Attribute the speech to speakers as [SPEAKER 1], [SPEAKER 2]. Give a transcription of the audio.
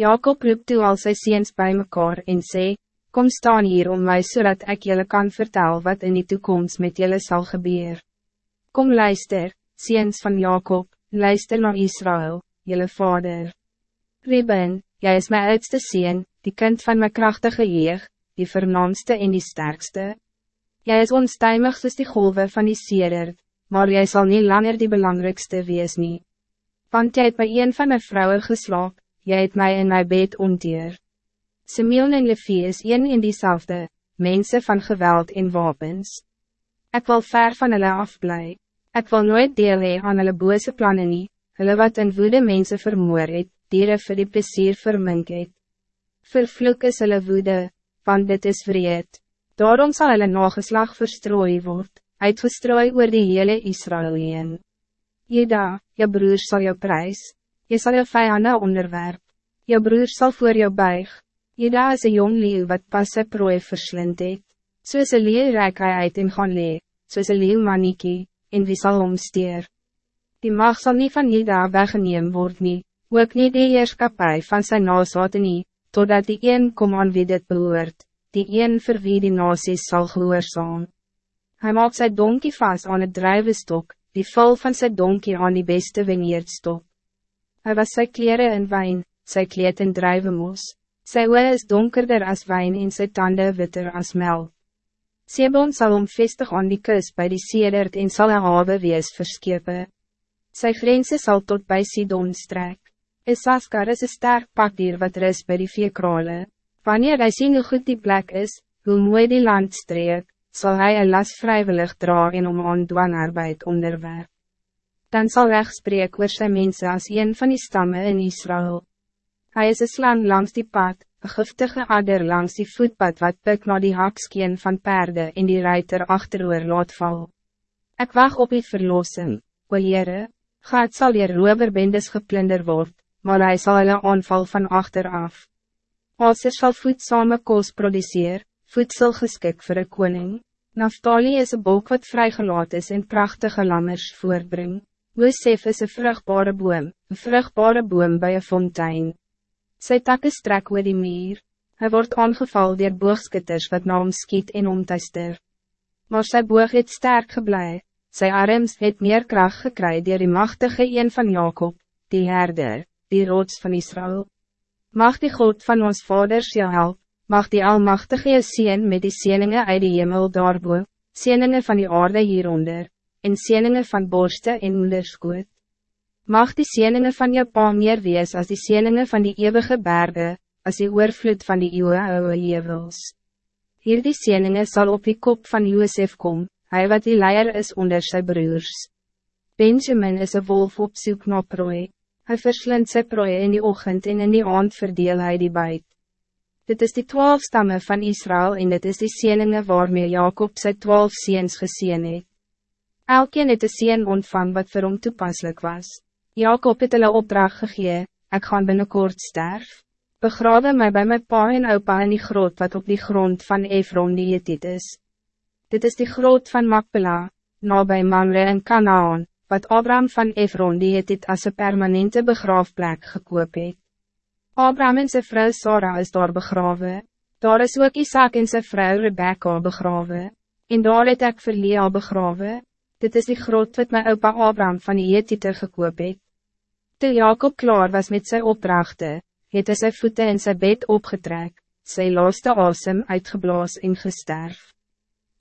[SPEAKER 1] Jacob roep toe al sy seens bij mekaar en sê, Kom staan hier om mij zodat ik jullie kan vertellen wat in die toekomst met jullie zal gebeuren. Kom luister, seens van Jacob, luister naar Israël, jullie vader. Reben, jij is mijn oudste seen, die kind van mijn krachtige jeugd, die vernaamste en die sterkste. Jij is onstuimig soos die golven van die sedert, maar jij zal niet langer die belangrijkste wees nie. Want jy het by een van mijn vrouwen geslaap, jy het mij in mijn bed onteer. Simeon en Levi is een in diezelfde, mensen van geweld en wapens. Ik wil ver van hulle afblij. Ik wil nooit deel hee aan hulle bose plannen nie, hulle wat in woede mensen vermoor het, dieren vir die plesier vermink het. Vervloek is hulle woede, want dit is vreed. Daarom zal hulle nageslag verstrooi word, uitgestrooi oor die hele Israël heen. Jeda, je broer zal jou prijs, je zal je vijanden onderwerp, je broer zal voor jou buig. Jeda is een jong leeuw wat pas sy prooi verslind het, soos een leeuw reik hy uit en gaan lee, soos een leeuw maniekie, en wie sal omsteer. Die mag zal niet van Jeda weggeneem word nie, ook nie die heerskapie van sy nazaten nie, totdat die een kom aan wie dit behoort, die een vir wie die nasies sal gehoorzaam. Hij maakt sy donkie vast aan het drijvenstok, die vol van zijn donkie aan die beste stop. Hij was zijn kleren in wijn, zijn kleed in druivenmoes. Sy oor is donkerder als wijn en sy tanden witter als melk. Sebon zal om vestig aan die kus bij die sedert en sal een hawe wees verskepe. Sy grense zal tot bij Sidon strek. Isaskar is een sterk pakdier wat rust bij die vier krale. Wanneer hij sien hoe goed die plek is, hoe mooi die land streek, zal hij een las vrijwillig dragen om aan dwangarbeid onderwerp. Dan zal rechtspreek oor sy mense as een van die stammen in Israël. Hij is een slang langs die pad, een giftige adder langs die voetpad wat pik na die hakskeen van paarden in die ruiter achteroor laat val. Ik wacht op die verlossing, o Heere, gaat zal je roberbendes geplunder word, maar hij zal hulle aanval van achteraf. Als er sal voedsame koos produceer, voedsel geskik voor een koning. Naftali is een bolk wat vrijgelaat is en prachtige lammers voortbring. Josef is een vruchtbare boom, een vruchtbare boom bij een fontein. Sy takke strek oor die meer. Hij wordt aangeval door boogskutters wat na hom skiet en omtuister. Maar sy boog het sterk geblei, sy arms het meer kracht gekry door die machtige een van Jacob, die herder, die rots van Israël. Mag die God van ons vaders jou help, mag die Almachtige jou sien met die sieningen uit die hemel daarboe, sieningen van die aarde hieronder, en sieningen van borste en moederskoot. Mag die sieningen van jou pa meer wees als die sieningen van die eeuwige bergen, als die oorvloed van die eeuwe ouwe jevels. Hier die sieningen zal op die kop van Josef kom, hij wat die leier is onder zijn broers. Benjamin is een wolf op zoek naar prooi. Hij verslindt zijn prooi in die ochtend en in die aand verdeel hij die buit. Dit is die twaalf stammen van Israël en dit is die sieningen waarmee Jacob sy twaalf seens geseen het. Elkeen het een seen ontvang wat vir hom toepaslik was. Jacob het hulle opdracht gegee, ek gaan binnenkort sterf. Begrawe mij bij mijn pa en opa in die groot wat op die grond van Efron die het is. Dit is die groot van Makpela, na bij Manre en Kanaan, wat Abraham van Efron die het als een permanente begraafplek gekoop het. Abraham en zijn vrouw Sarah is daar begraven. Daar is ook Isaac en zijn vrouw Rebecca begraven. En daar het ek vir Lea begraven. Dit is die groot wat my opa Abraham van die Jetite gekoop het. Toe Jacob klaar was met zijn opdrachten, het hy sy voete in zijn bed opgetrek, sy laaste asem uitgeblaas en gesterf.